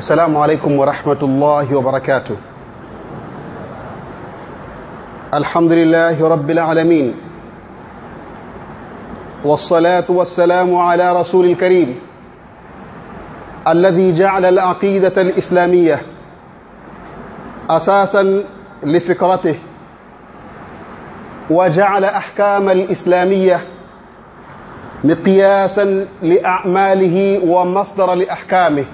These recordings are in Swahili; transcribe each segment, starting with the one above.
السلام عليكم ورحمة الله وبركاته. الحمد لله رب العالمين. والصلاة والسلام على رسول الكريم الذي جعل العقيدة الإسلامية أساسا لفكرته وجعل أحكام الإسلامية مقياسا لأعماله ومصدر لأحكامه.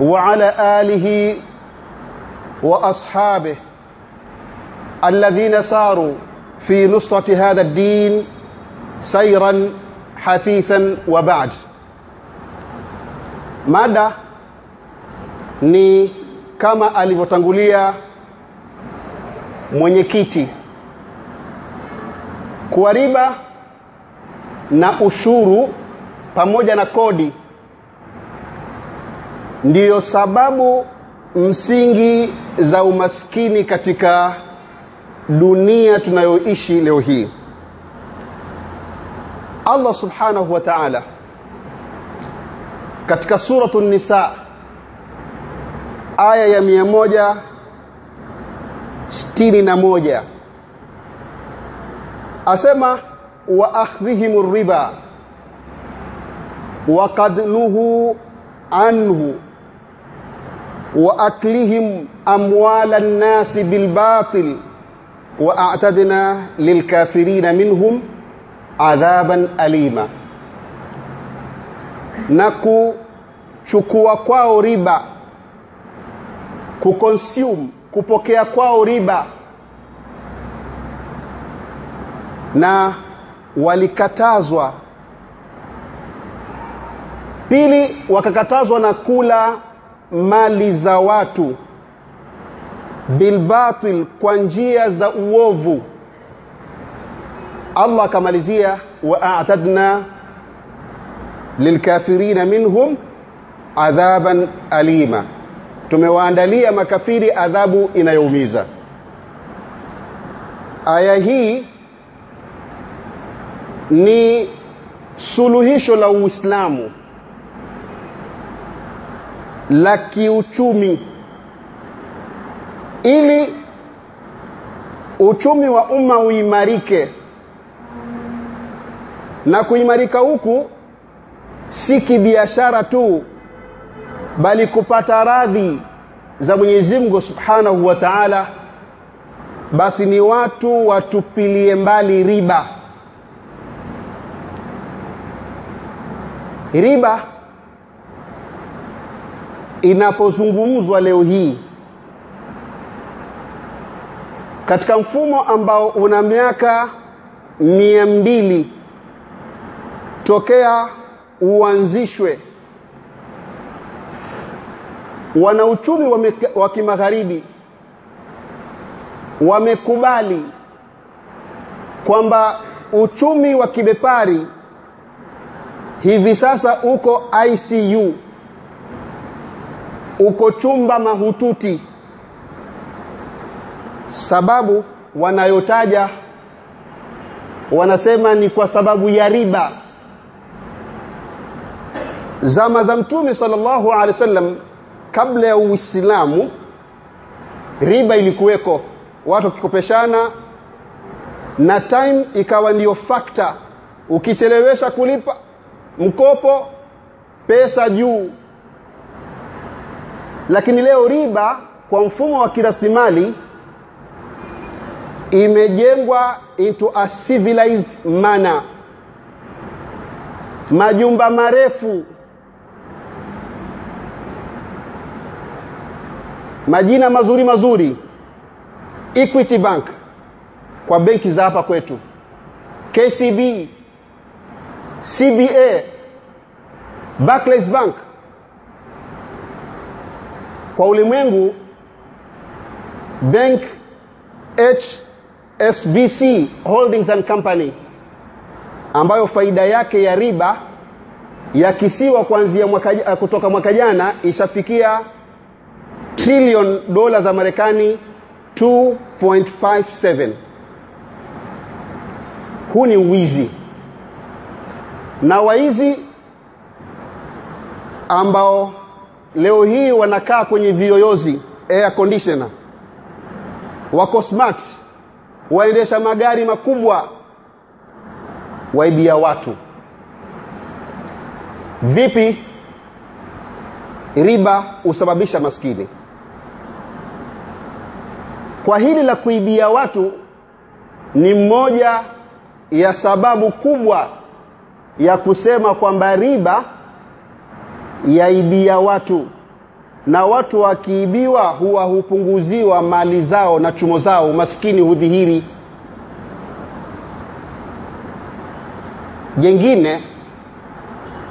وعلى آله وأصحابه الذين ساروا في نصرة هذا الدين سيرا حثيثا وبعد mada ni kama alivyotangulia mwenyekiti kuwa riba na ushuru pamoja na kodi ndiyo sababu msingi za umaskini katika dunia tunayoishi leo hii. Allah subhanahu wa ta'ala katika suratu nisa aya ya mia moja sitini na moja asema wa akhdhihim riba wa anhu bil batil wa a'tadna lil kafirin minhum adhaban alima. Na kuchukua kwao riba kuconsume kupokea kwao riba. Na walikatazwa. Pili wakakatazwa na kula mali za watu bilbatil kwa njia za uovu. Allah kamalizia wa a'tadna lilkafirina minhum adhaban alima. Tumewaandalia makafiri adhabu inayoumiza. Aya hii ni suluhisho la Uislamu la kiuchumi. Ili uchumi wa umma uimarike. Na kuimarika huku si kibiashara tu bali kupata radhi za Mwenyezi Mungu Subhanahu wa Ta'ala basi ni watu watupilie mbali riba. Riba inapozungumzwa leo hii katika mfumo ambao una miaka mia mbili tokea uanzishwe wanauchumi wa kimagharibi wamekubali kwamba uchumi wa kibepari hivi sasa uko ICU uko chumba mahututi. Sababu wanayotaja wanasema ni kwa sababu ya riba. Zama za mtume sallallahu alaihi wasallam kabla ya uislamu riba ilikuweko. Watu wakikopeshana na time ikawa ndiyo factor. Ukichelewesha kulipa mkopo pesa juu lakini leo riba kwa mfumo wa kiraslimali imejengwa into a civilized manner. Majumba marefu majina mazuri mazuri Equity Bank kwa benki za hapa kwetu KCB CBA Barclays Bank kwa ulimwengu bank HSBC Holdings and Company ambayo faida yake ya riba ya kisiwa kuanzia mwaka, kutoka mwaka jana ishafikia trillion dola za Marekani 2.57 huu ni wizi. Na waizi ambao leo hii wanakaa kwenye viyoyozi air conditioner. Wako smart. Waendesha magari makubwa. Waibia watu. Vipi? Riba husababisha maskini. Kwa hili la kuibia watu ni mmoja ya sababu kubwa ya kusema kwamba riba yaibia watu. Na watu wakiibiwa huwa hupunguziwa mali zao na chumo zao. Maskini hudhihiri. Jengine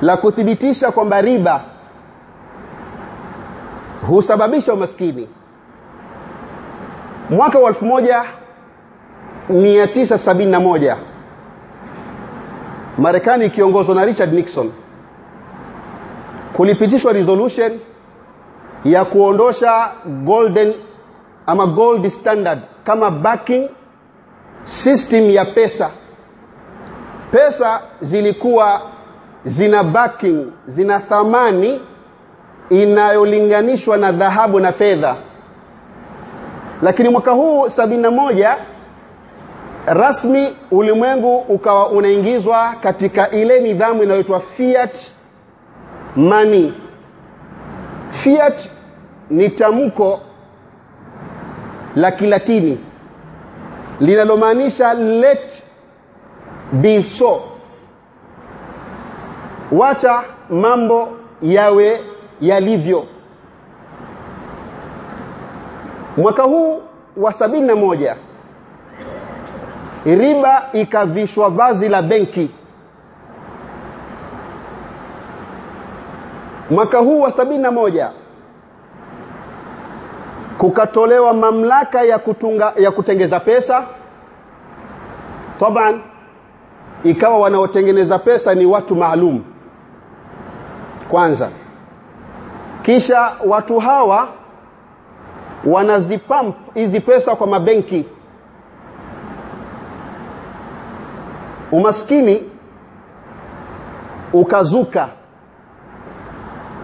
la kuthibitisha kwamba riba husababisha umaskini. Mwaka wa 1971 Marekani ikiongozwa na Richard Nixon kulipitishwa resolution ya kuondosha golden ama gold standard kama backing system ya pesa. Pesa zilikuwa zina backing zina thamani inayolinganishwa na dhahabu na fedha. Lakini mwaka huu sabini na moja rasmi ulimwengu ukawa unaingizwa katika ile nidhamu inayoitwa fiat money. Fiat ni tamko la kilatini linalomaanisha let be so. Wacha mambo yawe yalivyo. Mwaka huu wa sabini na moja riba ikavishwa vazi la benki mwaka huu wa sabini na moja kukatolewa mamlaka ya kutunga ya kutengeza pesa. Taban ikawa wanaotengeneza pesa ni watu maalum. Kwanza kisha watu hawa wanazipump hizi pesa kwa mabenki. Umaskini ukazuka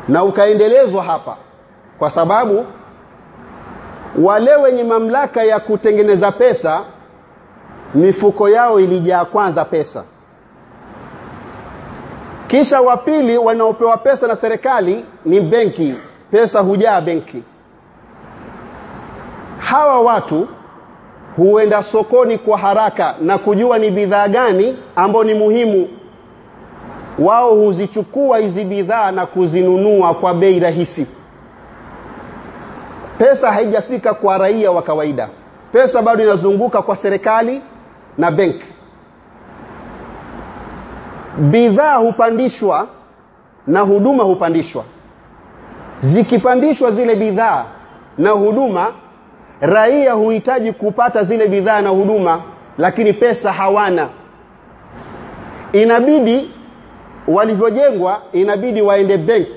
na ukaendelezwa hapa kwa sababu wale wenye mamlaka ya kutengeneza pesa mifuko yao ilijaa kwanza pesa. Kisha wa pili wanaopewa pesa na serikali ni benki. Pesa hujaa benki. Hawa watu huenda sokoni kwa haraka na kujua ni bidhaa gani ambao ni muhimu wao huzichukua hizi bidhaa na kuzinunua kwa bei rahisi. Pesa haijafika kwa raia wa kawaida. Pesa bado inazunguka kwa serikali na benki bidhaa hupandishwa na huduma hupandishwa. Zikipandishwa zile bidhaa na huduma raia huhitaji kupata zile bidhaa na huduma lakini pesa hawana. Inabidi walivyojengwa inabidi waende bank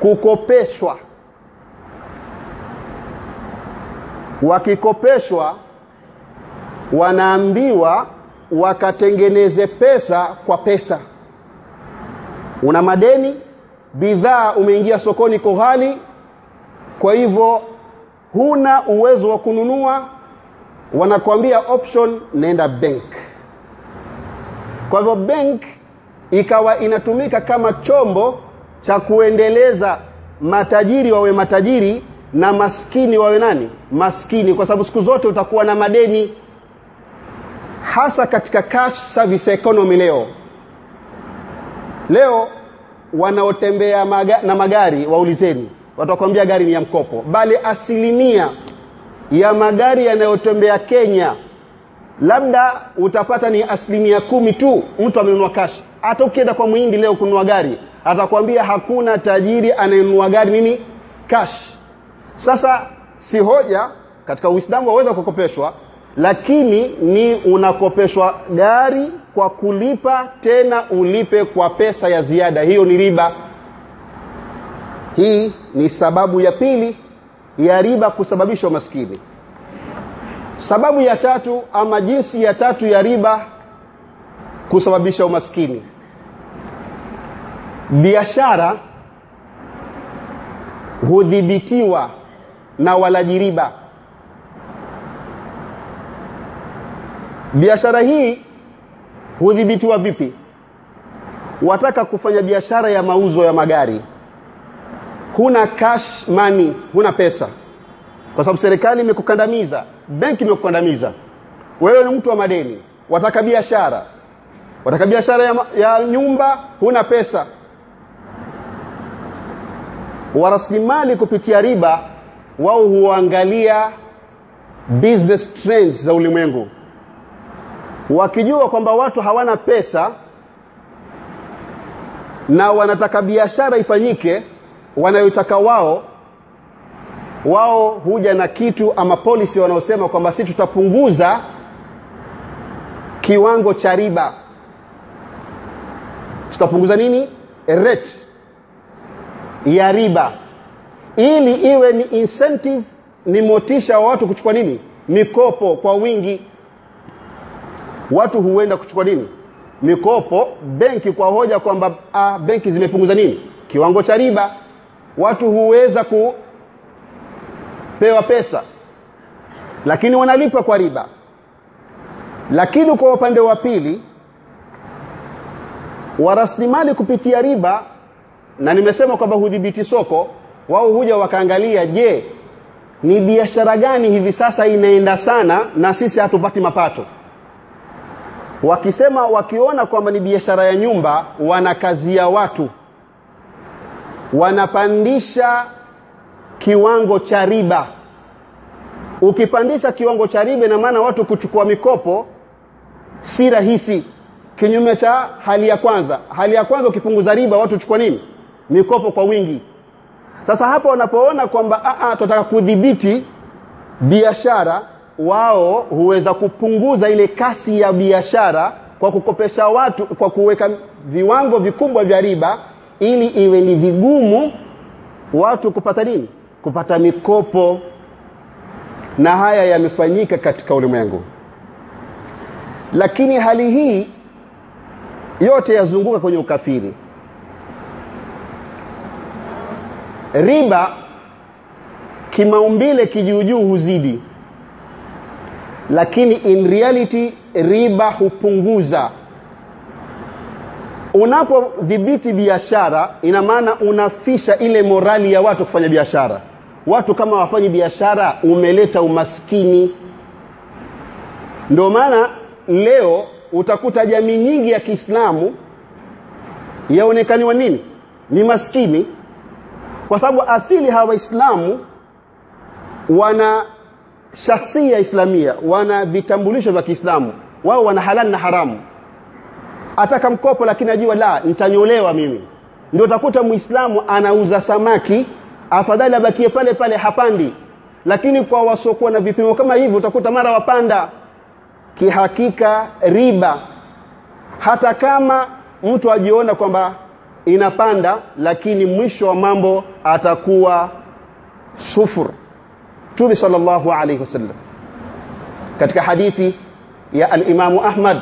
kukopeshwa. Wakikopeshwa wanaambiwa wakatengeneze pesa kwa pesa. Una madeni bidhaa umeingia sokoni kwa ghali kwa hivyo huna uwezo wa kununua. Wanakuambia option nenda bank. Kwa hivyo bank ikawa inatumika kama chombo cha kuendeleza matajiri wawe matajiri na maskini wawe nani? Maskini kwa sababu siku zote utakuwa na madeni hasa katika cash service economy leo. Leo wanaotembea maga, na magari waulizeni watakwambia gari ni ya mkopo bali asilimia ya magari yanayotembea Kenya labda utapata ni asilimia kumi tu mtu amenunua cash hata ukienda kwa muhindi leo kununua gari atakwambia hakuna tajiri anayenunua gari nini? Cash. Sasa si hoja katika uislamu waweza kukopeshwa lakini ni unakopeshwa gari kwa kulipa tena ulipe kwa pesa ya ziada. Hiyo ni riba. Hii ni sababu ya pili ya riba kusababisha umaskini. Sababu ya tatu ama jinsi ya tatu ya riba kusababisha umaskini biashara hudhibitiwa na walaji riba. Biashara hii hudhibitiwa vipi? Wataka kufanya biashara ya mauzo ya magari. Huna cash money huna pesa. Kwa sababu serikali imekukandamiza benki imekukandamiza. Wewe ni mtu wa madeni wataka biashara. Wataka biashara ya, ya nyumba huna pesa waraslimali kupitia riba wao huangalia business trends za ulimwengu. Wakijua kwamba watu hawana pesa na wanataka biashara ifanyike wanayotaka wao wao huja na kitu ama policy wanaosema kwamba si tutapunguza kiwango cha riba. Tutapunguza nini? Rate ya riba. Ili iwe ni incentive ni motisha wa watu kuchukua nini? Mikopo kwa wingi. Watu huenda kuchukua nini? Mikopo benki kwa hoja kwamba ah, benki zimepunguza nini? Kiwango cha riba. Watu huweza kupewa pesa lakini wanalipa kwa riba. Lakini kwa upande wa pili wa rasilimali kupitia riba na nimesema kwamba hudhibiti soko wao huja wakaangalia je ni biashara gani hivi sasa inaenda sana na sisi hatupati mapato? Wakisema wakiona kwamba ni biashara ya nyumba wanakazia watu. Wanapandisha kiwango cha riba. Ukipandisha kiwango cha riba na maana watu kuchukua mikopo si rahisi. Kinyume cha hali ya kwanza. Hali ya kwanza ukipunguza riba watu chukua nini mikopo kwa wingi. Sasa hapo wanapoona kwamba tunataka kudhibiti biashara wao huweza kupunguza ile kasi ya biashara kwa kukopesha watu kwa kuweka viwango vikubwa vya riba ili iwe ni vigumu watu kupata nini? Kupata mikopo. Na haya yamefanyika katika ulimwengu. Lakini hali hii yote yazunguka kwenye ukafiri riba kimaumbile kijuujuu huzidi. Lakini in reality riba hupunguza. Unapodhibiti biashara ina maana unafisha ile morali ya watu kufanya biashara. Watu kama wafanyi biashara umeleta umaskini. Ndio maana leo utakuta jamii nyingi ya Kiislamu yaonekaniwa nini? Ni maskini kwa sababu asili hawa waislamu wana shakhsia islamia wana vitambulisho vya Kiislamu. Wao wana halal na haramu. Ataka mkopo lakini ajua la nitanyolewa mimi. Ndio utakuta muislamu anauza samaki afadhali abakie pale pale hapandi. Lakini kwa wasokuwa na vipimo kama hivyo utakuta mara wapanda. Kihakika riba. Hata kama mtu ajiona kwamba inapanda lakini mwisho wa mambo atakuwa sufur Mtume sallallahu alayhi wasallam katika hadithi ya al-Imamu Ahmad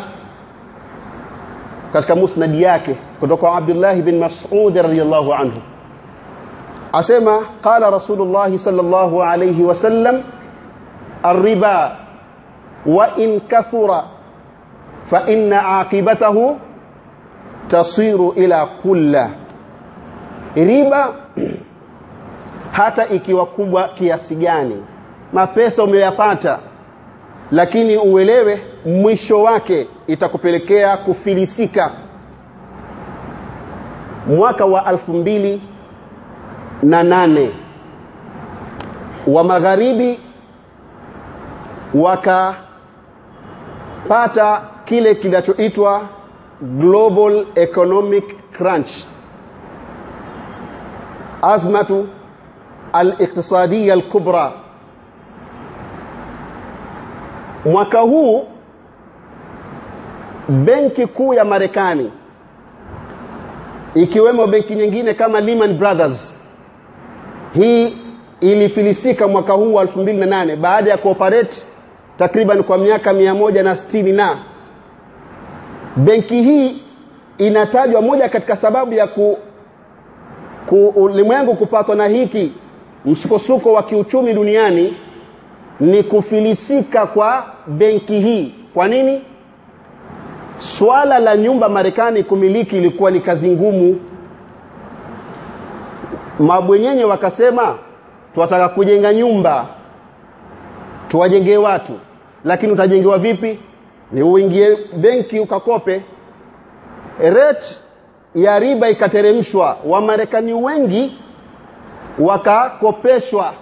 katika musnad yake kutoka kwa Abdullah bin Mas'ud radhiyallahu anhu asema qala Rasulullah sallallahu alayhi wasallam الربا وإن كثر فإن عاقبته تصير إلى كل riba hata ikiwa kubwa kiasi gani. Mapesa umeyapata lakini uelewe mwisho wake itakupelekea kufilisika. Mwaka wa alfu mbili na nane wa magharibi wakapata kile kinachoitwa global economic crunch. Azmatu al-iqtisadiyya al-kubra. Mwaka huu benki kuu ya Marekani ikiwemo benki nyingine kama Lehman Brothers hii ilifilisika mwaka huu wa 2008 baada ya cooperate takriban kwa miaka mia moja na sitini na. Benki hii inatajwa moja katika sababu ya ku, ku ulimwengu kupatwa na hiki msukosuko wa kiuchumi duniani ni kufilisika kwa benki hii. Kwa nini? Swala la nyumba Marekani kumiliki ilikuwa ni kazi ngumu. Mabwenyenye wakasema tunataka kujenga nyumba tuwajengee watu. Lakini utajengewa vipi? Ni uingie benki ukakope. Rate ya riba ikateremshwa. Wamarekani wengi wakakopeshwa.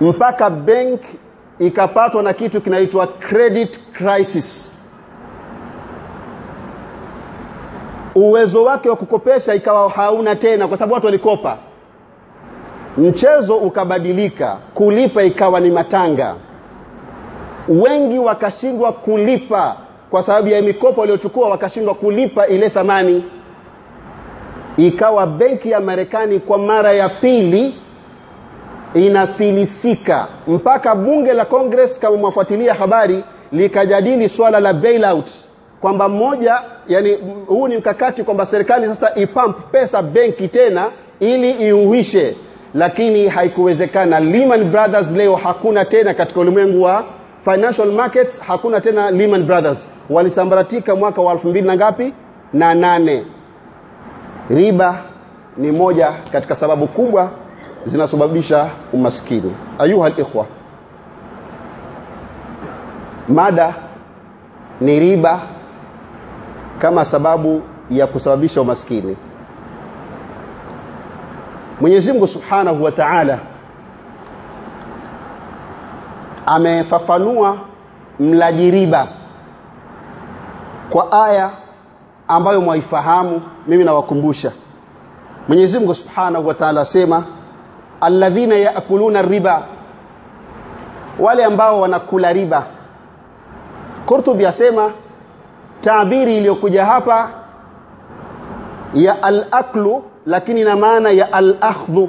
Mpaka bank ikapatwa na kitu kinaitwa credit crisis. Uwezo wake wa kukopesha ikawa hauna tena kwa sababu watu walikopa. Mchezo ukabadilika kulipa ikawa ni matanga. Wengi wakashindwa kulipa kwa sababu ya mikopo waliochukua wakashindwa kulipa ile thamani ikawa benki ya Marekani kwa mara ya pili inafilisika. Mpaka bunge la Congress kama mwafuatilia habari likajadili swala la bailout. Kwamba moja yani huu ni mkakati kwamba serikali sasa ipump pesa benki tena ili iuhishe. Lakini haikuwezekana. Lehman Brothers leo hakuna tena katika ulimwengu wa financial markets hakuna tena Lehman Brothers. Walisambaratika mwaka wa 2000 na ngapi? Na nane riba ni moja katika sababu kubwa zinasababisha umaskini. Ayuha ikhwa mada ni riba kama sababu ya kusababisha umaskini. Mwenyezi Mungu Subhanahu wa Ta'ala amefafanua mlaji riba kwa aya ambayo mwaifahamu mimi nawakumbusha. Mwenyezi Mungu Subhanahu wa Ta'ala asema alladhina yaakuluna riba wale ambao wanakula riba. Qurtubi asema tabiri iliyokuja hapa ya al-aklu lakini na maana ya al-akhdhu.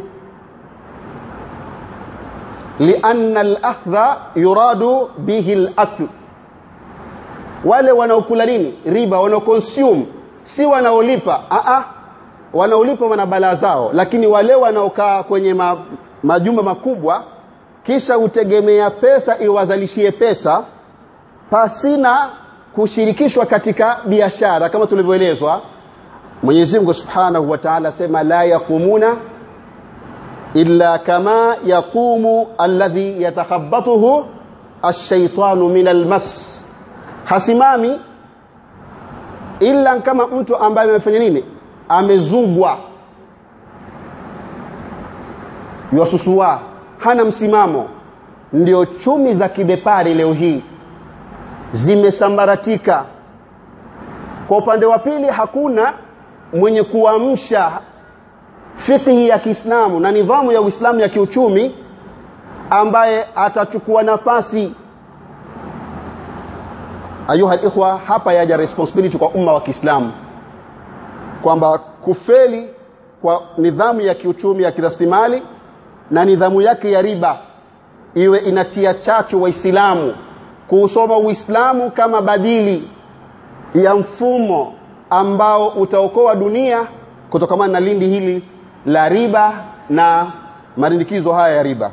Lianna al-akhdha yuradu bihi al-akl. Wale wanaokula nini? Riba wanaoconsume si wanaolipa a a wanaolipa wana balaa zao lakini wale wanaokaa kwenye ma, majumba makubwa kisha utegemea pesa iwazalishie pesa pasina kushirikishwa katika biashara kama tulivyoelezwa. Mwenyezi Mungu Subhanahu wa Ta'ala sema la yaqumuna illa kama yaqumu alladhi yatakhabbathu ash-shaytanu min al-mas hasimami ila kama mtu ambaye amefanya nini? Amezugwa yosusua hana msimamo. Ndio chumi za kibepari leo hii. Zimesambaratika. Kwa upande wa pili hakuna mwenye kuamsha fikhi ya Kiislamu na nidhamu ya Uislamu ya kiuchumi ambaye atachukua nafasi ayuha ikhwa hapa yaja responsibility kwa umma wa Kiislamu. Kwamba kufeli kwa nidhamu ya kiuchumi ya kiraslimali na nidhamu yake ya riba iwe inatia chachu waislamu. Kuusoma Uislamu kama badili ya mfumo ambao utaokoa dunia kutokana na lindi hili la riba na marindikizo haya ya riba.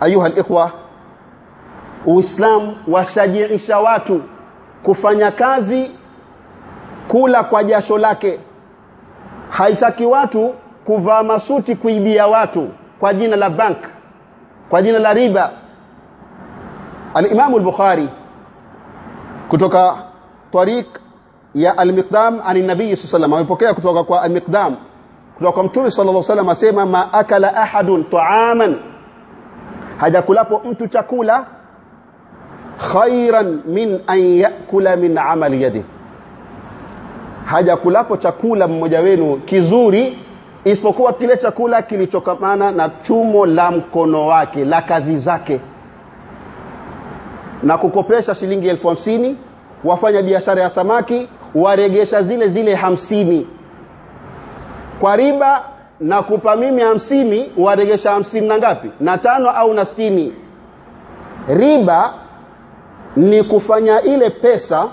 Ayuha ikhwa Uislamu washajiisha watu kufanya kazi kula kwa jasho lake. Haitaki watu kuvaa masuti kuibia watu kwa jina la bank kwa jina la riba. Al-Imam al-Bukhari kutoka tariq ya Al-Miqdam ani Nabii sallallahu amepokea kutoka kwa Al-Miqdam kutoka kwa Mtume sallallahu alaihi wasallam asema ma akala ahadun ta'aman hajakulapo mtu chakula khairan min an yakula min amali yadi. Hajakulapo chakula mmoja wenu kizuri isipokuwa kile chakula kilichokamana na chumo la mkono wake la kazi zake. Na kukopesha shilingi elfu hamsini wafanya biashara ya samaki waregesha zile zile hamsini. Kwa riba na kupa mimi hamsini waregesha hamsini na ngapi? Na tano au na sitini? Riba ni kufanya ile pesa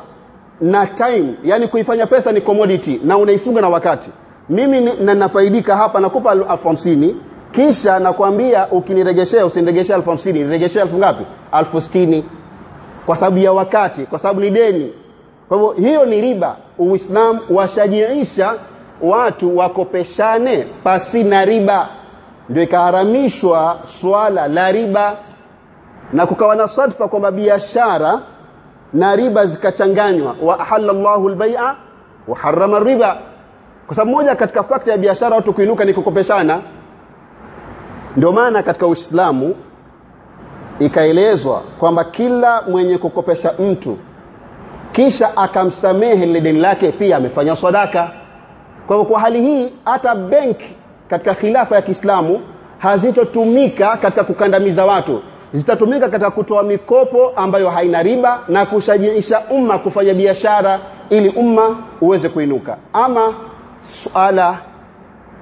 na time. Yani kuifanya pesa ni commodity na unaifunga na wakati. Mimi na nafaidika hapa nakupa elfu hamsini kisha nakwambia ukiniregeshea usiniregeshea elfu hamsini. Niregeshea elfu ngapi? Elfu sitini. Kwa sababu ya wakati kwa sababu ni deni. Kwa hivyo hiyo ni riba. Uislamu washajiisha watu wakopeshane pasi na riba. Ndio ikaharamishwa swala la riba na kukawa na sadfa kwamba biashara na riba zikachanganywa. Wa ahalla Allahu al-bai'a wa harrama riba kwa sababu moja katika fakta ya biashara watu kuinuka ni kukopeshana. Ndio maana katika Uislamu ikaelezwa kwamba kila mwenye kukopesha mtu kisha akamsamehe lile deni lake pia amefanya sadaka. Kwa hivyo kwa hali hii hata benki katika khilafa ya Kiislamu hazitotumika katika kukandamiza watu zitatumika katika kutoa mikopo ambayo haina riba na kushajiisha umma kufanya biashara ili umma uweze kuinuka. Ama suala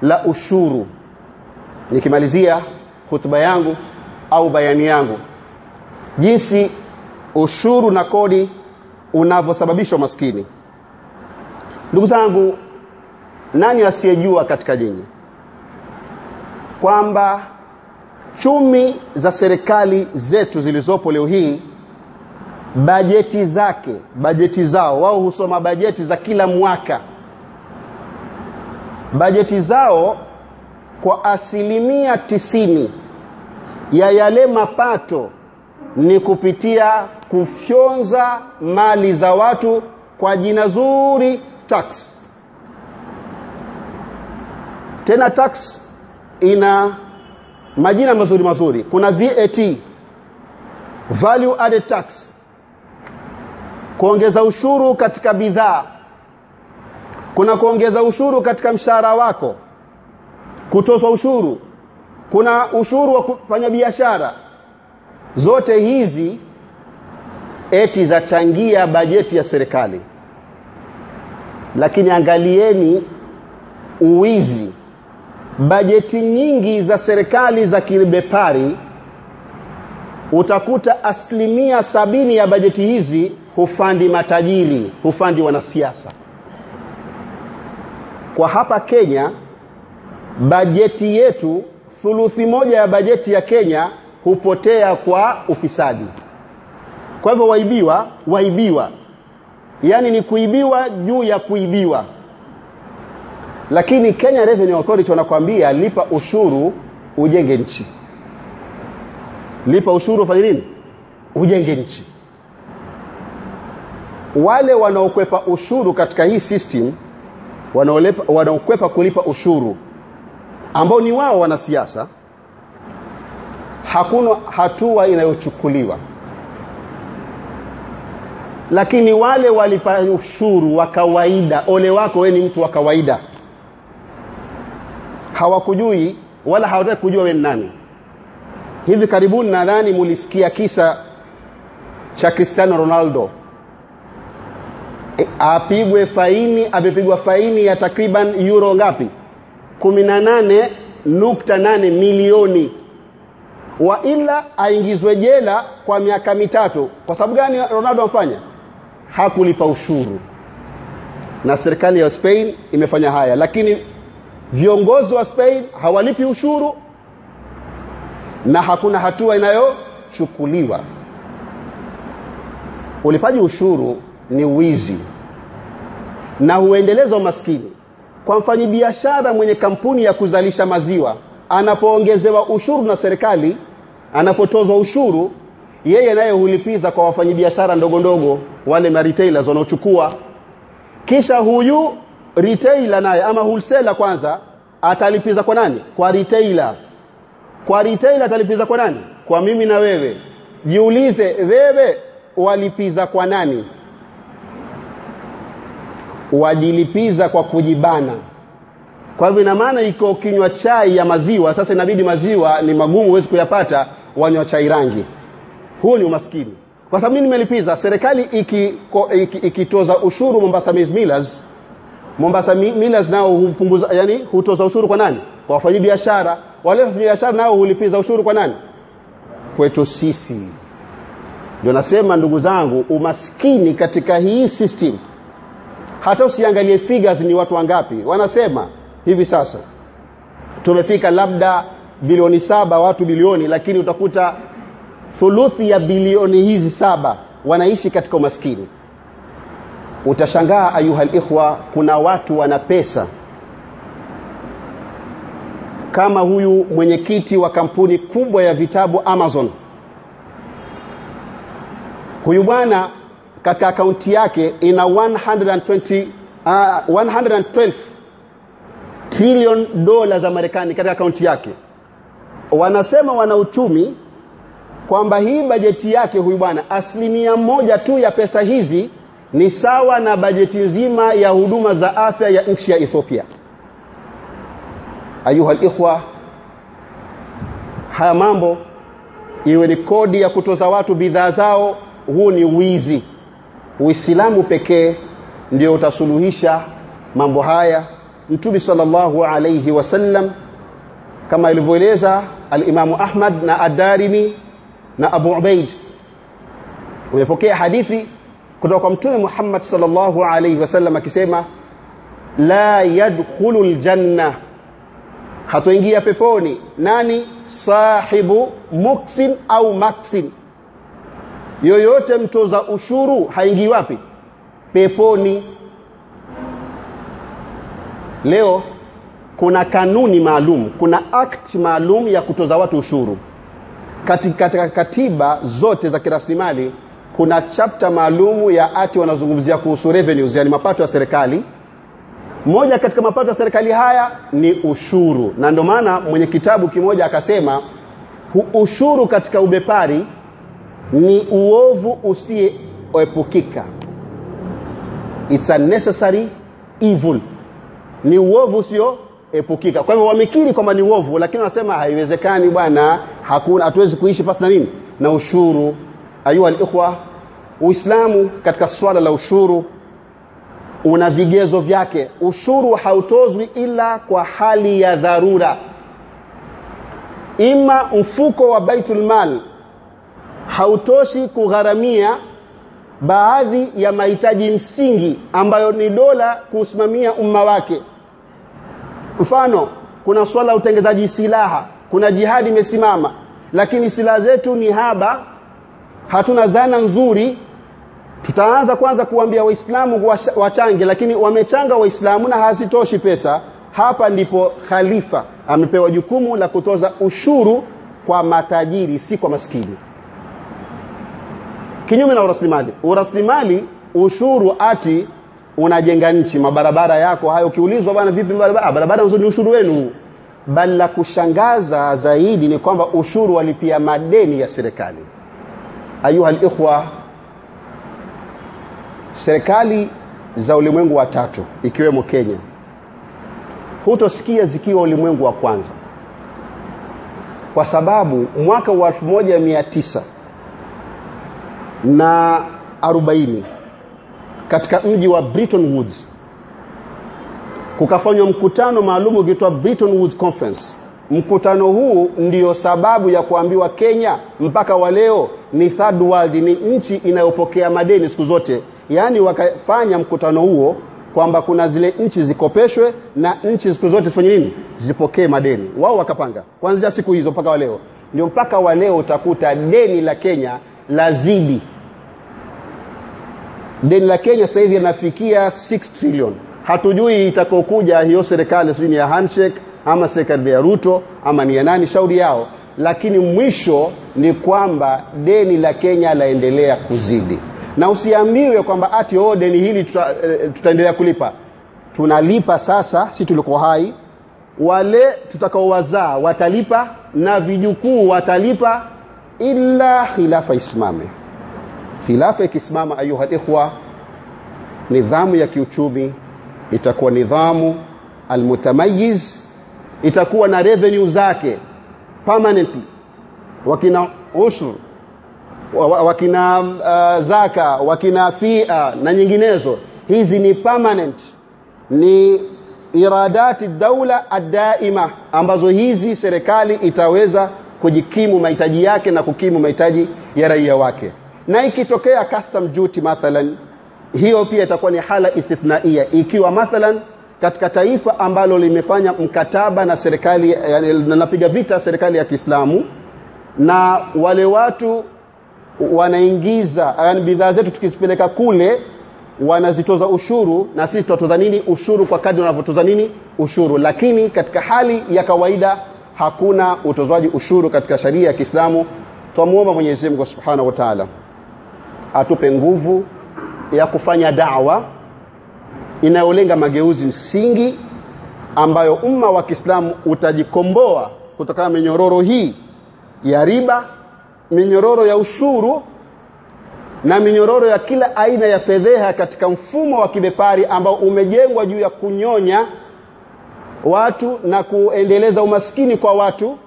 la ushuru. Nikimalizia hutuba yangu au bayani yangu. Jinsi ushuru na kodi unavyosababisha maskini ndugu zangu nani asiyejua katika nyinyi kwamba chumi za serikali zetu zilizopo leo hii bajeti zake bajeti zao. Wao husoma bajeti za kila mwaka. Bajeti zao kwa asilimia tisini ya yale mapato ni kupitia kufyonza mali za watu kwa jina zuri tax. Tena tax ina majina mazuri mazuri. Kuna VAT value added tax kuongeza ushuru katika bidhaa. Kuna kuongeza ushuru katika mshahara wako kutozwa ushuru. Kuna ushuru wa kufanya biashara. Zote hizi eti zachangia bajeti ya serikali. Lakini angalieni uwizi bajeti nyingi za serikali za kibepari utakuta asilimia sabini ya bajeti hizi hufandi matajiri hufandi wanasiasa. Kwa hapa Kenya bajeti yetu thuluthi moja ya bajeti ya Kenya hupotea kwa ufisadi. Kwa hivyo waibiwa waibiwa. Yani ni kuibiwa juu ya kuibiwa lakini Kenya Revenue Authority wanakwambia lipa ushuru ujenge nchi. Lipa ushuru ufanye nini? Ujenge nchi. Wale wanaokwepa ushuru katika hii system wanaokwepa kulipa ushuru ambao ni wao wanasiasa hakuna hatua inayochukuliwa. Lakini wale walipa ushuru wa kawaida ole wako we ni mtu wa kawaida hawakujui wala hawataki kujua wewe nani. Hivi karibuni nadhani mulisikia kisa cha Cristiano Ronaldo. E, apigwe faini amepigwa faini ya takriban euro ngapi? 18.8 milioni. Wa ila aingizwe jela kwa miaka mitatu. Kwa sababu gani Ronaldo amfanya hakulipa ushuru. Na serikali ya Spain imefanya haya. Lakini viongozi wa Spain hawalipi ushuru na hakuna hatua inayochukuliwa. Ulipaji ushuru ni wizi na huendeleza umaskini kwa mfanyibiashara mwenye kampuni ya kuzalisha maziwa anapoongezewa ushuru na serikali anapotozwa ushuru yeye naye hulipiza kwa wafanyibiashara ndogo ndogo wale ma retailers wanaochukua. Kisha huyu retailer naye ama wholesaler kwanza atalipiza kwa nani? Kwa retailer. Kwa retailer atalipiza kwa nani? Kwa mimi na wewe. Jiulize wewe walipiza kwa nani? Wajilipiza kwa kujibana. Kwa hivyo ina maana iko kinywa chai ya maziwa. Sasa inabidi maziwa ni magumu huwezi kuyapata wanywa chai rangi. Huo ni umaskini. Kwa sababu mimi nimelipiza serikali ikitoza iki, iki, iki ushuru Mombasa Millers Mombasa Millers nao hupunguza yani hutoza ushuru kwa nani? Kwa wafanyabiashara. Wale wafanyabiashara nao hulipiza ushuru kwa nani? Kwetu sisi. Ndio nasema ndugu zangu umaskini katika hii system. Hata usiangalie figures ni watu wangapi. Wanasema hivi sasa tumefika labda bilioni saba watu bilioni lakini utakuta thuluthi ya bilioni hizi saba wanaishi katika umaskini utashangaa ayuha ikhwa kuna watu wana pesa. Kama huyu mwenyekiti wa kampuni kubwa ya vitabu Amazon. Huyu bwana katika akaunti yake ina 120 uh, 112 trillion dola za Marekani katika akaunti yake. Wanasema wana uchumi kwamba hii bajeti yake huyu bwana asilimia moja tu ya pesa hizi ni sawa na bajeti nzima ya huduma za afya ya nchi ya Ethiopia. Ayuha ikhwa haya mambo iwe ni kodi ya kutoza watu bidhaa zao huu ni wizi. Uislamu pekee ndio utasuluhisha mambo haya. Mtume sallallahu alayhi wasallam kama ilivyoeleza al-Imamu Ahmad na Ad-Darimi na Abu Ubaid. Umepokea hadithi kutoka kwa mtume Muhammad sallallahu alaihi wasallam akisema la yadkhulu aljanna. Hatoingia peponi. Nani? Sahibu muksin au maksin. Yoyote mtoza ushuru haingii wapi? Peponi. Leo kuna kanuni maalum kuna act maalum ya kutoza watu ushuru. Katika katiba zote za kiraslimali kuna chapter maalumu ya ati wanazungumzia kuhusu revenues yani mapato ya serikali. Moja katika mapato ya serikali haya ni ushuru na ndio maana mwenye kitabu kimoja akasema ushuru katika ubepari ni uovu usiyeepukika it's a necessary evil. Ni uovu usioepukika. Kwa hivyo wamekiri kwamba ni uovu lakini wanasema haiwezekani bwana hakuna hatuwezi kuishi pasi na nini? Na ushuru ayuha alikhwa uislamu katika swala la ushuru una vigezo vyake. Ushuru hautozwi ila kwa hali ya dharura. Ima mfuko wa baitul mal hautoshi kugharamia baadhi ya mahitaji msingi ambayo ni dola kusimamia umma wake. Mfano kuna swala la utengezaji silaha kuna jihadi imesimama lakini silaha zetu ni haba hatuna zana nzuri. Tutaanza kwanza kuambia waislamu wachange lakini wamechanga waislamu na hazitoshi pesa. Hapa ndipo khalifa amepewa jukumu la kutoza ushuru kwa matajiri si kwa maskini. Kinyume na uraslimali. Uraslimali ushuru ati unajenga nchi. Mabarabara yako hayo ukiulizwa bwana vipi barabara barabara nzuri ni ushuru wenu. Bali la kushangaza zaidi ni kwamba ushuru walipia madeni ya serikali ayuha alikhwa serikali za ulimwengu wa tatu ikiwemo Kenya hutosikia zikiwa ulimwengu wa kwanza. Kwa sababu mwaka wa 1900 na 40 katika mji wa Bretton Woods kukafanywa mkutano maalumu ukiitwa Bretton Woods Conference mkutano huu ndiyo sababu ya kuambiwa Kenya mpaka wa leo ni third world ni nchi inayopokea madeni siku zote. Yaani wakafanya mkutano huo kwamba kuna zile nchi zikopeshwe na nchi siku zote zifanye nini? Zipokee madeni. Wao wakapanga. Kuanzia siku hizo mpaka wa leo. Ndio mpaka wa leo utakuta deni la Kenya lazidi. Deni la Kenya sasa hivi linafikia 6 trillion. Hatujui itakokuja hiyo serikali sio ni ya handshake ama serikali ya Ruto ama ni ya nani shauri yao. Lakini mwisho ni kwamba deni la Kenya laendelea kuzidi. Na usiambiwe kwamba ati oh deni hili tuta, e, tutaendelea kulipa. Tunalipa sasa si tuliko hai. Wale tutakaowazaa watalipa na vijukuu watalipa ila khilafa isimame. Khilafa ikisimama ayuha ikhwa nidhamu ya kiuchumi itakuwa nidhamu almutamayiz itakuwa na revenue zake permanently wakina ushur wakina uh, zaka wakina fia na nyinginezo hizi ni permanent. Ni iradati daula adaima ambazo hizi serikali itaweza kujikimu mahitaji yake na kukimu mahitaji ya raia wake. Na ikitokea custom duty mathalan hiyo pia itakuwa ni hala istithnaia. Ikiwa mathalan katika taifa ambalo limefanya mkataba na serikali yani, linapiga vita serikali ya Kiislamu na wale watu wanaingiza yani bidhaa zetu tukizipeleka kule wanazitoza ushuru na sisi tutatoza nini? Ushuru kwa kadri wanavyotoza nini? Ushuru. Lakini katika hali ya kawaida hakuna utozwaji ushuru katika sharia ya Kiislamu. Twamuomba Mwenyezi Mungu Subhanahu wa Ta'ala atupe nguvu ya kufanya da'wa inayolenga mageuzi msingi ambayo umma wa Kiislamu utajikomboa kutokana minyororo hii ya riba minyororo ya ushuru na minyororo ya kila aina ya fedheha katika mfumo wa kibepari ambao umejengwa juu ya kunyonya watu na kuendeleza umaskini kwa watu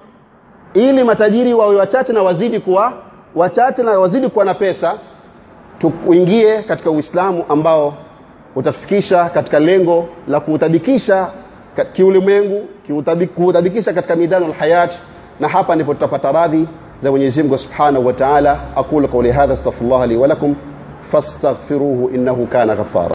ili matajiri wawe wachache na wazidi kuwa wachache na wazidi kuwa na pesa tuingie katika Uislamu ambao utatufikisha katika lengo la kuutabikisha kiulimwengu kuutabikisha katika midano alhayat na hapa ndipo tutapata radhi za Mwenyezi Mungu Subhanahu wa Ta'ala. Aqulu qawli hadha astaghfirullah li wa lakum fastaghfiruhu innahu kana ghaffara